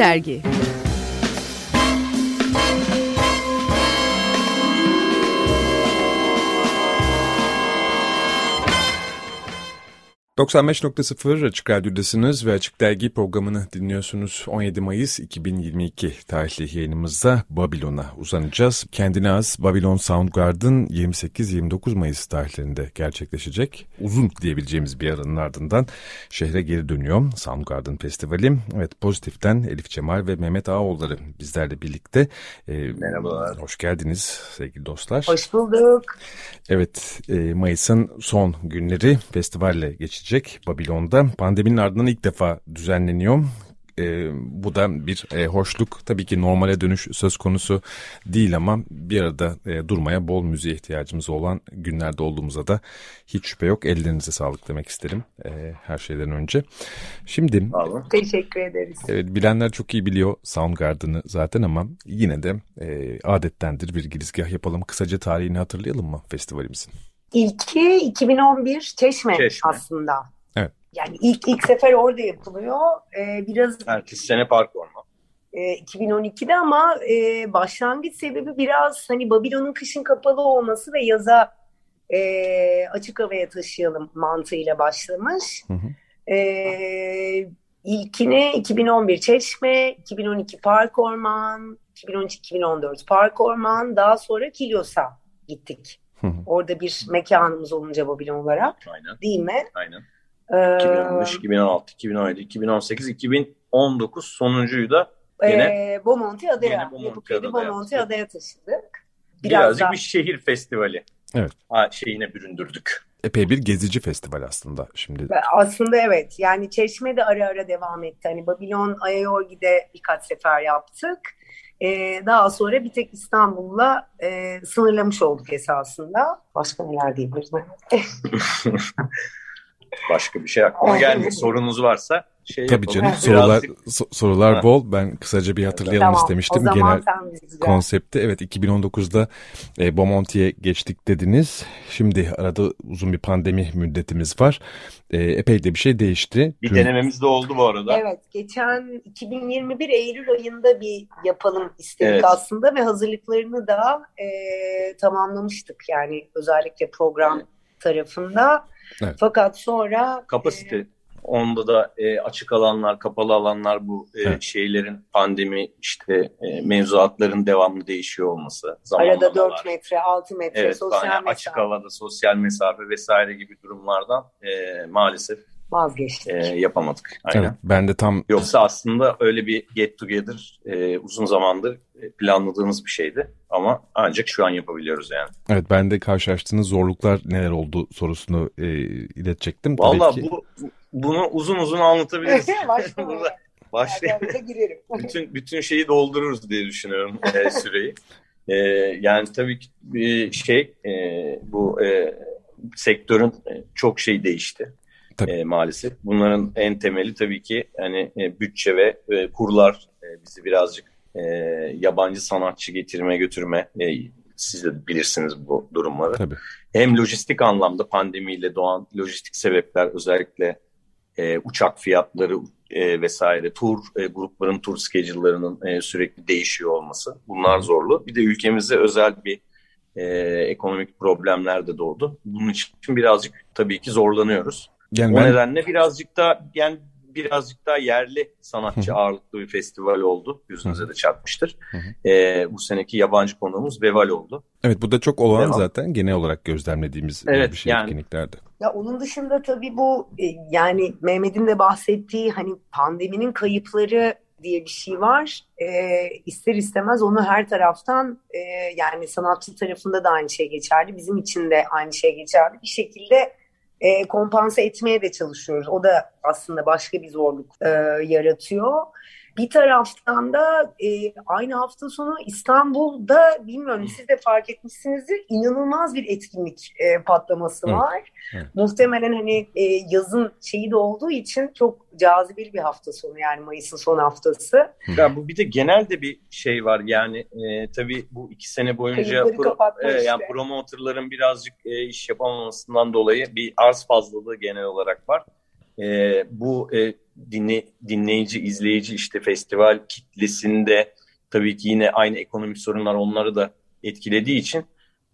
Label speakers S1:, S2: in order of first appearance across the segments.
S1: Dergi
S2: 95.0 Açık Radyo'dasınız ve Açık Dergi programını dinliyorsunuz. 17 Mayıs 2022 tarihli yayınımızda Babilon'a uzanacağız. Kendine az Babylon Soundgarden 28-29 Mayıs tarihlerinde gerçekleşecek. Uzun diyebileceğimiz bir aranın ardından şehre geri dönüyor Soundgarden Festivali. Evet Pozitif'ten Elif Cemal ve Mehmet Ağoğulları bizlerle birlikte.
S3: Ee, Merhabalar.
S2: Hoş geldiniz sevgili dostlar.
S4: Hoş bulduk.
S2: Evet e, Mayıs'ın son günleri festivalle geçecek gerçek Babilon'da. Pandeminin ardından ilk defa düzenleniyor. E, bu da bir e, hoşluk. Tabii ki normale dönüş söz konusu değil ama bir arada e, durmaya bol müziğe ihtiyacımız olan günlerde olduğumuza da hiç şüphe yok. Ellerinize sağlık demek isterim e, her şeyden önce. Şimdi...
S4: Teşekkür ederiz.
S2: Evet bilenler çok iyi biliyor Soundgarden'ı zaten ama yine de e, adettendir bir girizgah yapalım. Kısaca tarihini hatırlayalım mı festivalimizin?
S4: İlki 2011 Çeşme, Çeşme. aslında.
S2: Evet.
S4: Yani ilk ilk sefer orada yapılıyor. Ee, biraz
S3: Ertesi sene Park Orman.
S4: E, 2012'de ama e, başlangıç sebebi biraz hani Babilon'un kışın kapalı olması ve yaza e, açık havaya taşıyalım mantığıyla başlamış. Hı hı. E, ilkine 2011 Çeşme, 2012 Park Orman, 2013-2014 Park Orman, daha sonra Kilyos'a gittik. Orada bir mekanımız olunca Babilon olarak.
S3: Aynen.
S4: Değil mi?
S3: Aynen. Ee, 2015, 2016, 2017, 2018, 2019 sonuncuyu da yine
S4: e, Bomonti Adaya, Yapıköy'de Bomonti Adaya taşıdık.
S3: Biraz Birazcık daha... bir şehir festivali.
S2: Evet.
S3: Ha, şeyine büründürdük.
S2: Epey bir gezici festival aslında şimdi.
S4: Aslında evet. Yani Çeşme de ara ara devam etti. Hani Babilon, Ayayorgi'de birkaç sefer yaptık. E, daha sonra bir tek İstanbul'la e, sınırlamış olduk esasında. Başka neler diyebiliriz?
S3: Başka bir şey aklıma gelmiyor. Sorunuz varsa şey
S2: Tabii
S3: yapalım.
S2: canım sorular so, sorular ha. bol. Ben kısaca bir hatırlayalım tamam, istemiştim genel konsepti. Evet 2019'da e, Bomonti'ye geçtik dediniz. Şimdi arada uzun bir pandemi müddetimiz var. E, epey de bir şey değişti.
S3: Bir Tüm... denememiz de oldu bu arada.
S4: Evet geçen 2021 Eylül ayında bir yapalım istedik evet. aslında ve hazırlıklarını da e, tamamlamıştık. Yani özellikle program evet. Tarafında. Evet. Fakat sonra
S3: kapasite e, Onda da e, açık alanlar, kapalı alanlar bu e, evet. şeylerin pandemi işte e, mevzuatların devamlı değişiyor olması.
S4: Arada 4 metre, 6 metre
S3: evet,
S4: sosyal
S3: yani
S4: mesafe.
S3: Açık havada sosyal mesafe vesaire gibi durumlardan e, maalesef
S4: vazgeçtik. E,
S3: yapamadık. Aynen. Evet,
S2: ben de tam
S3: yoksa aslında öyle bir get together e, uzun zamandır planladığımız bir şeydi ama ancak şu an yapabiliyoruz yani.
S2: Evet ben de karşılaştığınız zorluklar neler oldu sorusunu e, iletecektim.
S3: Valla bu bunu uzun uzun anlatabiliriz.
S4: Burada başlayalım.
S3: bütün bütün şeyi doldururuz diye düşünüyorum e, süreyi. E, yani tabii ki bir şey e, bu e, sektörün e, çok şey değişti. E, maalesef. Bunların en temeli tabii ki hani e, bütçe ve e, kurlar e, bizi birazcık e, yabancı sanatçı getirme götürme e, siz de bilirsiniz bu durumları.
S2: Tabii.
S3: Hem lojistik anlamda pandemiyle doğan lojistik sebepler özellikle e, uçak fiyatları e, vesaire, tur e, grupların tur schedule'larının e, sürekli değişiyor olması. Bunlar zorlu. Bir de ülkemizde özel bir e, ekonomik problemler de doğdu. Bunun için birazcık tabii ki zorlanıyoruz. Yani o ben... nedenle birazcık da yani birazcık daha yerli sanatçı ağırlıklı bir festival oldu. Yüzünüze de çarpmıştır. E, bu seneki yabancı konuğumuz Veval oldu.
S2: Evet bu da çok olan Devam. zaten genel olarak gözlemlediğimiz evet, bir şey yani, etkinliklerde.
S4: Ya onun dışında tabii bu e, yani Mehmet'in de bahsettiği hani pandeminin kayıpları diye bir şey var. E, ister istemez onu her taraftan e, yani sanatçı tarafında da aynı şey geçerli. Bizim için de aynı şey geçerli. Bir şekilde e, kompanse etmeye de çalışıyoruz. O da aslında başka bir zorluk e, yaratıyor. Bir taraftan da e, aynı hafta sonu İstanbul'da bilmiyorum siz de fark etmişsinizdir inanılmaz bir etkinlik e, patlaması evet. var. Evet. Muhtemelen hani e, yazın şeyi de olduğu için çok cazibeli bir hafta sonu yani Mayıs'ın son haftası.
S3: Ya bu bir de genelde bir şey var yani e, tabii bu iki sene boyunca pro, e, işte. yani promoterların birazcık e, iş yapamamasından dolayı bir arz fazlalığı genel olarak var. E, bu e, dinle, dinleyici, izleyici işte festival kitlesinde tabii ki yine aynı ekonomik sorunlar onları da etkilediği için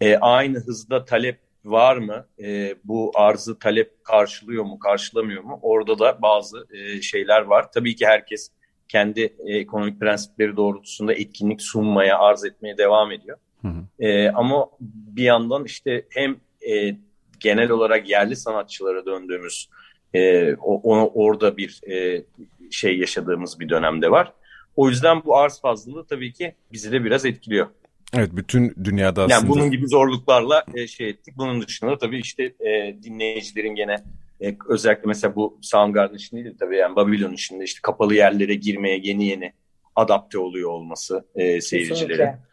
S3: e, aynı hızda talep var mı? E, bu arzı talep karşılıyor mu, karşılamıyor mu? Orada da bazı e, şeyler var. Tabii ki herkes kendi e, ekonomik prensipleri doğrultusunda etkinlik sunmaya, arz etmeye devam ediyor. Hı hı. E, ama bir yandan işte hem e, genel olarak yerli sanatçılara döndüğümüz e, o, orada bir e, şey yaşadığımız bir dönemde var. O yüzden bu arz fazlalığı tabii ki bizi de biraz etkiliyor.
S2: Evet bütün dünyada aslında.
S3: Yani bunun gibi zorluklarla e, şey ettik. Bunun dışında tabii işte e, dinleyicilerin gene e, özellikle mesela bu Soundgarden için değil tabii yani Babylon içinde işte kapalı yerlere girmeye yeni yeni adapte oluyor olması e, seyircilere. Kesinlikle.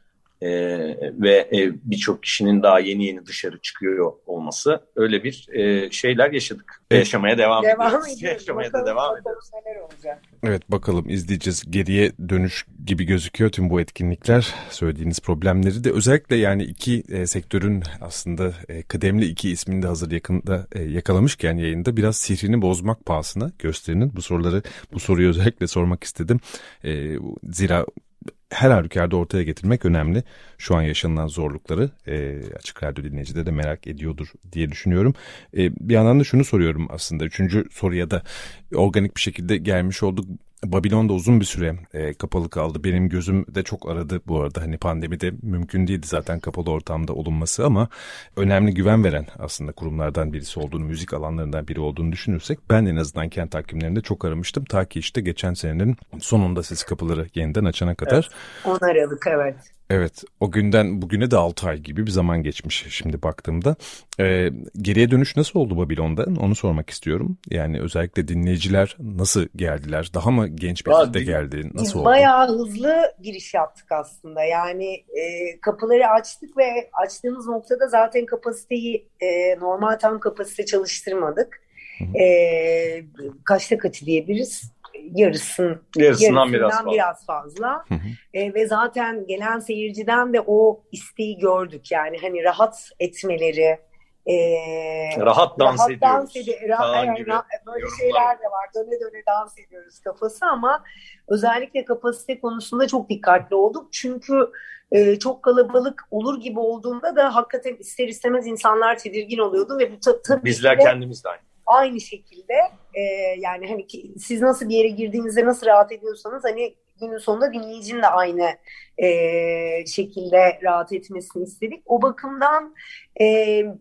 S3: Ee, ve e, birçok kişinin daha yeni yeni dışarı çıkıyor olması öyle bir e, şeyler yaşadık. Evet. Yaşamaya devam, devam ediyoruz. ediyoruz. Yaşamaya bakalım, da devam ediyoruz.
S2: Evet bakalım izleyeceğiz. Geriye dönüş gibi gözüküyor tüm bu etkinlikler. Söylediğiniz problemleri de özellikle yani iki e, sektörün aslında e, kıdemli iki ismini de hazır yakında e, yakalamışken yayında biraz sihrini bozmak pahasına gösterinin bu soruları bu soruyu özellikle sormak istedim. E, zira her halükarda ortaya getirmek önemli. Şu an yaşanılan zorlukları e, Açık Radyo dinleyicileri de merak ediyordur diye düşünüyorum. E, bir yandan da şunu soruyorum aslında. Üçüncü soruya da organik bir şekilde gelmiş olduk. Babilon da uzun bir süre e, kapalı kaldı. Benim gözüm de çok aradı bu arada. Hani pandemide mümkün değildi zaten kapalı ortamda olunması ama önemli güven veren aslında kurumlardan birisi olduğunu, müzik alanlarından biri olduğunu düşünürsek ben en azından kent hakimlerinde çok aramıştım. Ta ki işte geçen senenin sonunda ses kapıları yeniden açana kadar.
S4: Evet, 10 Aralık evet.
S2: Evet o günden bugüne de 6 ay gibi bir zaman geçmiş şimdi baktığımda. Ee, geriye dönüş nasıl oldu Babilon'da onu sormak istiyorum. Yani özellikle dinleyiciler nasıl geldiler? Daha mı genç bir kitle geldi? Nasıl oldu?
S4: Bayağı hızlı giriş yaptık aslında. Yani e, kapıları açtık ve açtığımız noktada zaten kapasiteyi e, normal tam kapasite çalıştırmadık. E, kaçta kaçı diyebiliriz? Yarısın, yarısından, biraz fazla, biraz fazla. E, ve zaten gelen seyirciden de o isteği gördük. Yani hani rahat etmeleri
S3: e, rahat dans rahat ediyoruz dans ed-
S4: rahat, yani, böyle şeyler de var. döne döne dans ediyoruz kafası ama özellikle kapasite konusunda çok dikkatli olduk. Çünkü e, çok kalabalık olur gibi olduğunda da hakikaten ister istemez insanlar tedirgin oluyordu ve bu ta- tabii
S3: bizler de, kendimiz de aynı
S4: aynı şekilde e, yani hani ki, siz nasıl bir yere girdiğinizde nasıl rahat ediyorsanız hani günün sonunda dinleyicinin de aynı e, şekilde rahat etmesini istedik. O bakımdan e,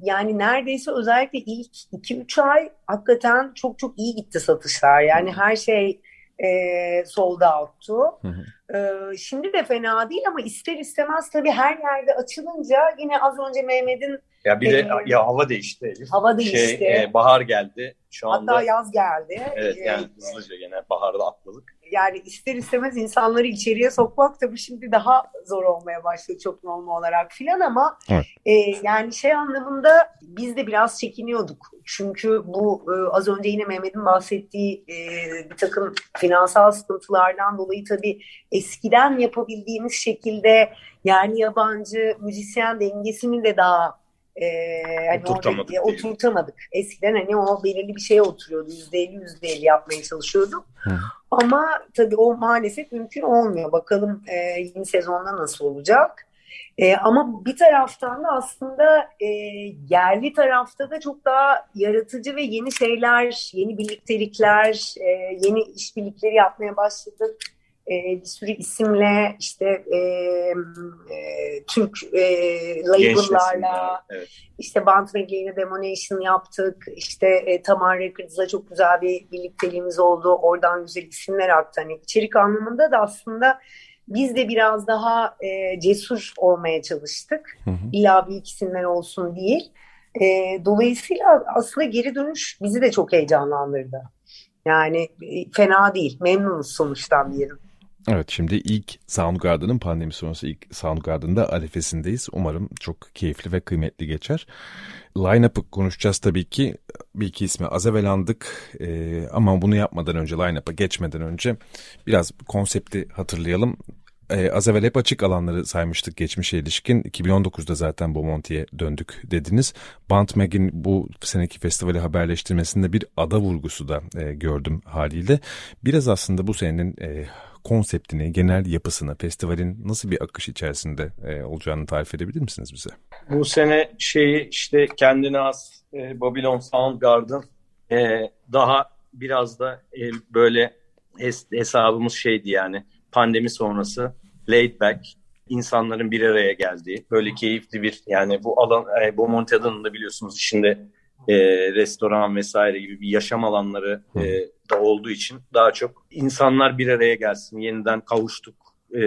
S4: yani neredeyse özellikle ilk 2-3 ay hakikaten çok çok iyi gitti satışlar. Yani her şey e, sold out'tu. Hı hı. E, şimdi de fena değil ama ister istemez tabii her yerde açılınca yine az önce Mehmet'in
S3: ya bir de ee, ya hava değişti Elif.
S4: Hava şey, değişti.
S3: Şey, e, bahar geldi. Şu anda
S4: Hatta yaz geldi.
S3: Evet yani ee, hızlıca gene baharda atladık.
S4: Yani ister istemez insanları içeriye sokmak tabii şimdi daha zor olmaya başladı çok normal olarak filan ama evet. e, yani şey anlamında biz de biraz çekiniyorduk. Çünkü bu e, az önce yine Mehmet'in bahsettiği e, bir takım finansal sıkıntılardan dolayı tabii eskiden yapabildiğimiz şekilde yani yabancı müzisyen dengesini de daha e, hani oturtamadık, orada, oturtamadık. Eskiden hani o belirli bir şeye oturuyordu. Yüzde elli, yüzde elli yapmaya çalışıyorduk. Hı. Ama tabii o maalesef mümkün olmuyor. Bakalım e, yeni sezonda nasıl olacak. E, ama bir taraftan da aslında e, yerli tarafta da çok daha yaratıcı ve yeni şeyler, yeni birliktelikler, e, yeni işbirlikleri yapmaya başladık e, bir sürü isimle işte e, e, Türk e, label'larla evet. işte Band Mega'yla Demonation yaptık. İşte e, Tamar Records'la çok güzel bir birlikteliğimiz oldu. Oradan güzel isimler aktı. Hani içerik anlamında da aslında biz de biraz daha e, cesur olmaya çalıştık. Hı hı. İlla büyük isimler olsun değil. E, dolayısıyla aslında geri dönüş bizi de çok heyecanlandırdı. Yani e, fena değil. Memnunuz sonuçtan diyelim.
S2: Evet şimdi ilk Soundgarden'ın pandemi sonrası ilk Soundgarden'da arifesindeyiz. Umarım çok keyifli ve kıymetli geçer. Line-up'ı konuşacağız tabii ki. Bir iki ismi az evvel andık ee, ama bunu yapmadan önce line-up'a geçmeden önce biraz konsepti hatırlayalım. E, az evvel hep açık alanları saymıştık geçmişe ilişkin. 2019'da zaten Bomonti'ye döndük dediniz. Bant Mag'in bu seneki festivali haberleştirmesinde bir ada vurgusu da e, gördüm haliyle. Biraz aslında bu senenin e, konseptini, genel yapısını, festivalin nasıl bir akış içerisinde e, olacağını tarif edebilir misiniz bize?
S3: Bu sene şeyi işte kendine az e, Babylon Soundgarden e, daha biraz da e, böyle hes hesabımız şeydi yani pandemi sonrası laid back insanların bir araya geldiği böyle keyifli bir yani bu alan e, Beaumont adanın da biliyorsunuz içinde e, restoran vesaire gibi bir yaşam alanları e, da olduğu için daha çok insanlar bir araya gelsin yeniden kavuştuk e,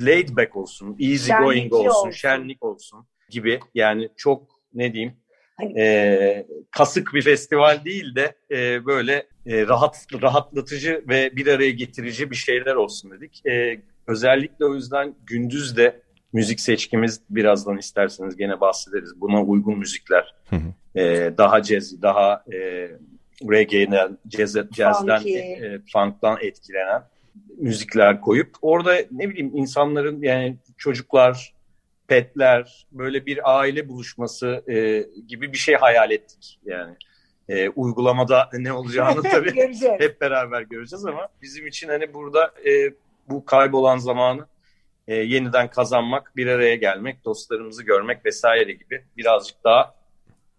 S3: laid back olsun easy Şenlikli going olsun, olsun şenlik olsun gibi yani çok ne diyeyim Hani... E, kasık bir festival değil de e, böyle e, rahat rahatlatıcı ve bir araya getirici bir şeyler olsun dedik. E, özellikle o yüzden gündüz de müzik seçkimiz birazdan isterseniz gene bahsederiz. Buna uygun müzikler. E, daha caz, daha e, reggae'den, caz, jazzden, e, e, funk'tan etkilenen müzikler koyup orada ne bileyim insanların yani çocuklar, petler, böyle bir aile buluşması e, gibi bir şey hayal ettik yani. E, uygulamada ne olacağını tabii hep beraber göreceğiz ama bizim için hani burada e, bu kaybolan zamanı e, yeniden kazanmak, bir araya gelmek, dostlarımızı görmek vesaire gibi birazcık daha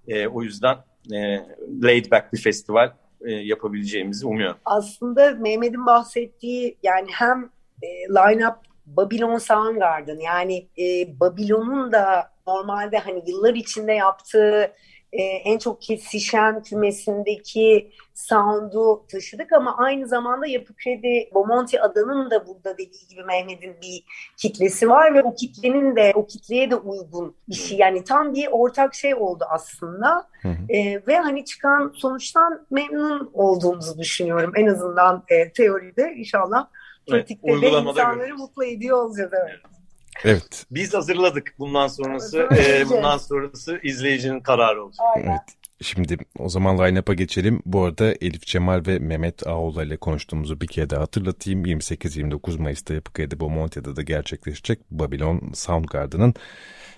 S3: e, o yüzden e, laid back bir festival e, yapabileceğimizi umuyorum.
S4: Aslında Mehmet'in bahsettiği yani hem e, line-up Babylon Soundgarden yani e, Babylon'un da normalde hani yıllar içinde yaptığı e, en çok kesişen kümesindeki sound'u taşıdık. Ama aynı zamanda Yapı Kredi Bomonti adanın da burada dediği gibi Mehmet'in bir kitlesi var. Ve o kitlenin de o kitleye de uygun bir şey yani tam bir ortak şey oldu aslında. E, ve hani çıkan sonuçtan memnun olduğumuzu düşünüyorum. En azından e, teoride inşallah pratikte evet, de insanları görürüz. mutlu ediyor olacağız. Evet.
S2: Evet.
S3: Biz hazırladık bundan sonrası. e, bundan sonrası izleyicinin kararı olacak.
S2: Aynen. Evet. Şimdi o zaman line-up'a geçelim. Bu arada Elif Cemal ve Mehmet Ağoğlu ile konuştuğumuzu bir kere daha hatırlatayım. 28-29 Mayıs'ta Yapıkaya'da Bomontia'da da gerçekleşecek Babylon Soundgarden'ın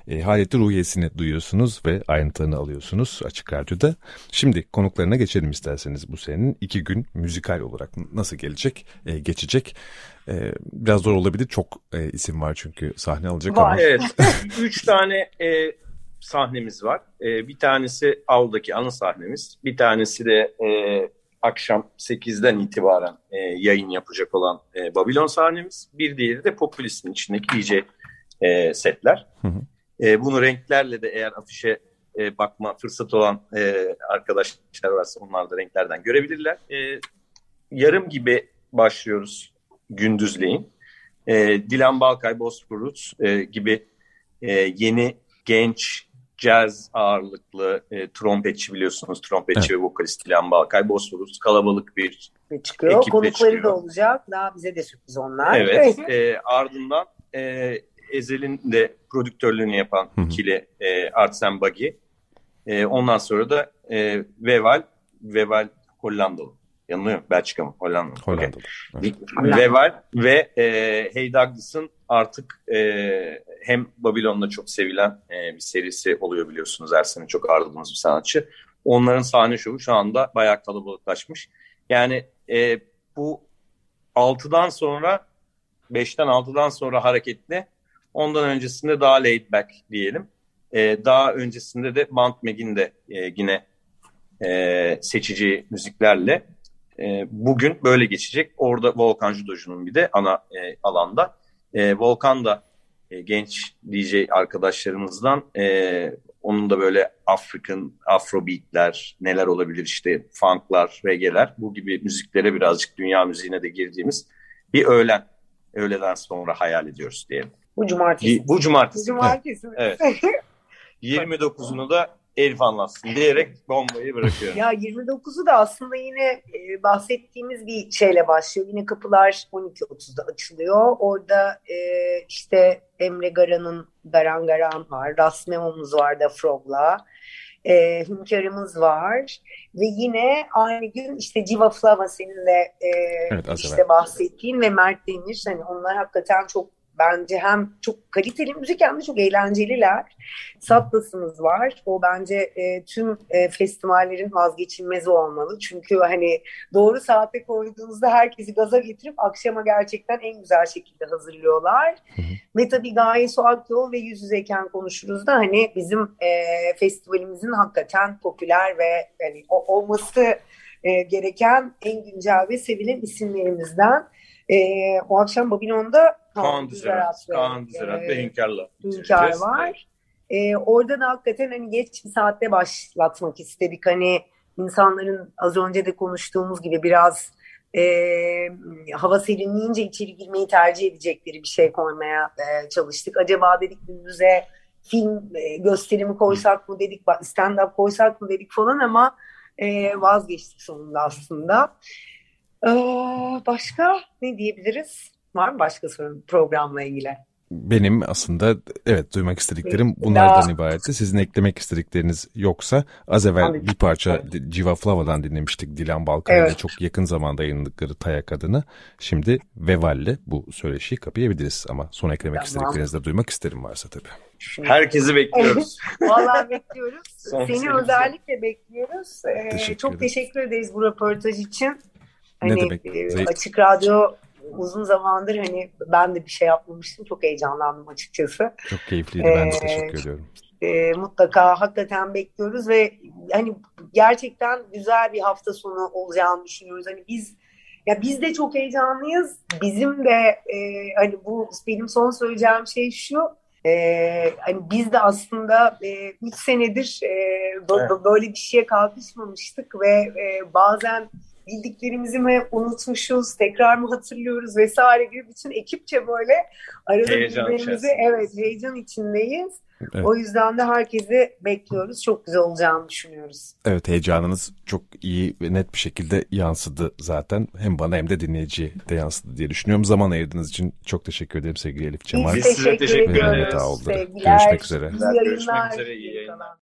S2: e, haleti ruhiyesini duyuyorsunuz ve ayrıntılarını alıyorsunuz Açık Radyo'da. Şimdi konuklarına geçelim isterseniz bu senenin iki gün müzikal olarak nasıl gelecek, e, geçecek. E, biraz zor olabilir. Çok e, isim var çünkü sahne alacak var, ama.
S3: Evet. Üç tane e, sahnemiz var. E, bir tanesi Av'daki ana sahnemiz. Bir tanesi de e, akşam 8'den itibaren e, yayın yapacak olan e, Babylon sahnemiz. Bir diğeri de Populist'in içindeki DJ e, setler. Hı hı. E, bunu renklerle de eğer afişe e, bakma fırsatı olan e, arkadaşlar varsa onlar da renklerden görebilirler. E, yarım gibi başlıyoruz gündüzleyin. E, Dilan Balkay, Bosporus e, gibi e, yeni genç jazz ağırlıklı e, trompetçi biliyorsunuz. Trompetçi evet. ve vokalist Dilan Balkay, Bosporus kalabalık bir
S4: ve çıkıyor. Konukları çıkıyor. da olacak. Daha bize de sürpriz onlar.
S3: Evet. e, ardından e, Ezel'in de prodüktörlüğünü yapan Hı-hı. ikili e, Artsen Buggy. E, ondan sonra da e, Veval, Veval Hollandalı. Yanılıyor mu? Belçika mı? Hollanda mı?
S2: Hollandalı.
S3: Okay. Evet. Veval ve e, Hey Douglas'ın artık e, hem Babilon'da çok sevilen e, bir serisi oluyor biliyorsunuz. Her sene çok ardılığımız bir sanatçı. Onların sahne şovu şu anda bayağı kalabalıklaşmış. Yani e, bu 6'dan sonra 5'ten 6'dan sonra hareketli Ondan öncesinde daha laid back diyelim. E, daha öncesinde de Band Meg'in de e, yine e, seçici müziklerle e, bugün böyle geçecek. Orada Volkan Judocu'nun bir de ana e, alanda. E, Volkan da e, genç DJ arkadaşlarımızdan e, onun da böyle African, Afrobeatler, neler olabilir işte funklar, reggae'ler bu gibi müziklere birazcık dünya müziğine de girdiğimiz bir öğlen, öğleden sonra hayal ediyoruz diyelim.
S4: Bu cumartesi.
S3: Bu cumartesi.
S4: Cumartesi.
S3: Evet. 29'unu da Elif anlatsın diyerek bombayı bırakıyorum.
S4: Ya 29'u da aslında yine e, bahsettiğimiz bir şeyle başlıyor. Yine kapılar 12.30'da açılıyor. Orada e, işte Emre Garan'ın Garan Garan var. Rasmemomuz var da Frog'la. e, hünkârımız var ve yine aynı gün işte Civa Flava senin de e, evet, işte bahsettiğin ve Mert Demir hani onlar hakikaten çok bence hem çok kaliteli müzik hem de çok eğlenceliler. Satlasımız var. O bence e, tüm e, festivallerin vazgeçilmezi olmalı. Çünkü hani doğru saate koyduğunuzda herkesi gaza getirip akşama gerçekten en güzel şekilde hazırlıyorlar. Hı hı. Ve tabii Gaye Suat Yol ve Yüz Yüzeyken konuşuruz da hani bizim e, festivalimizin hakikaten popüler ve yani o, olması e, gereken en güncel ve sevilen isimlerimizden. E, o akşam Babilon'da
S3: Kaan Düzerat, Kaan Düzerat ve Hünkâr'la.
S4: Hünkâr var. E, orada da hakikaten hani geç bir saatte başlatmak istedik. Hani insanların az önce de konuştuğumuz gibi biraz e, hava serinleyince içeri girmeyi tercih edecekleri bir şey koymaya e, çalıştık. Acaba dedik gündüze film e, gösterimi koysak mı dedik, stand-up koysak mı dedik falan ama e, vazgeçtik sonunda aslında. E, başka ne diyebiliriz? Var mı başka sorun programla ilgili?
S2: Benim aslında evet duymak istediklerim bunlardan ibaretti. Sizin eklemek istedikleriniz yoksa az evvel bir parça Civa Flava'dan dinlemiştik Dilan Balkan evet. çok yakın zamanda yayınladıkları Tayak adını. Şimdi Veval'le bu söyleşiyi kapayabiliriz ama son eklemek tamam. istediklerinizi de duymak isterim varsa tabii.
S3: Herkesi bekliyoruz.
S4: Vallahi bekliyoruz. Seni özellikle bekliyoruz. Ee, teşekkür çok teşekkür ederiz bu röportaj için. Hani, ne demek? E, açık Radyo uzun zamandır hani ben de bir şey yapmamıştım. Çok heyecanlandım açıkçası.
S2: Çok keyifliydi. Ben de ee, teşekkür ediyorum.
S4: E, mutlaka hakikaten bekliyoruz ve hani gerçekten güzel bir hafta sonu olacağını düşünüyoruz. Hani biz ya biz de çok heyecanlıyız. Bizim de e, hani bu benim son söyleyeceğim şey şu. E, hani biz de aslında e, üç senedir e, evet. böyle bir şeye kalkışmamıştık ve e, bazen bildiklerimizi mi unutmuşuz, tekrar mı hatırlıyoruz vesaire gibi bütün ekipçe böyle arada birbirimizi evet heyecan içindeyiz. Evet. O yüzden de herkesi bekliyoruz. Çok güzel olacağını düşünüyoruz.
S2: Evet heyecanınız çok iyi ve net bir şekilde yansıdı zaten. Hem bana hem de dinleyiciye de yansıdı diye düşünüyorum. Zaman ayırdığınız için çok teşekkür ederim sevgili Elif Cemal.
S4: Biz teşekkür ediyoruz.
S2: Sevgiler. Görüşmek üzere.
S3: Görüşmek üzere. İyi yayınlar.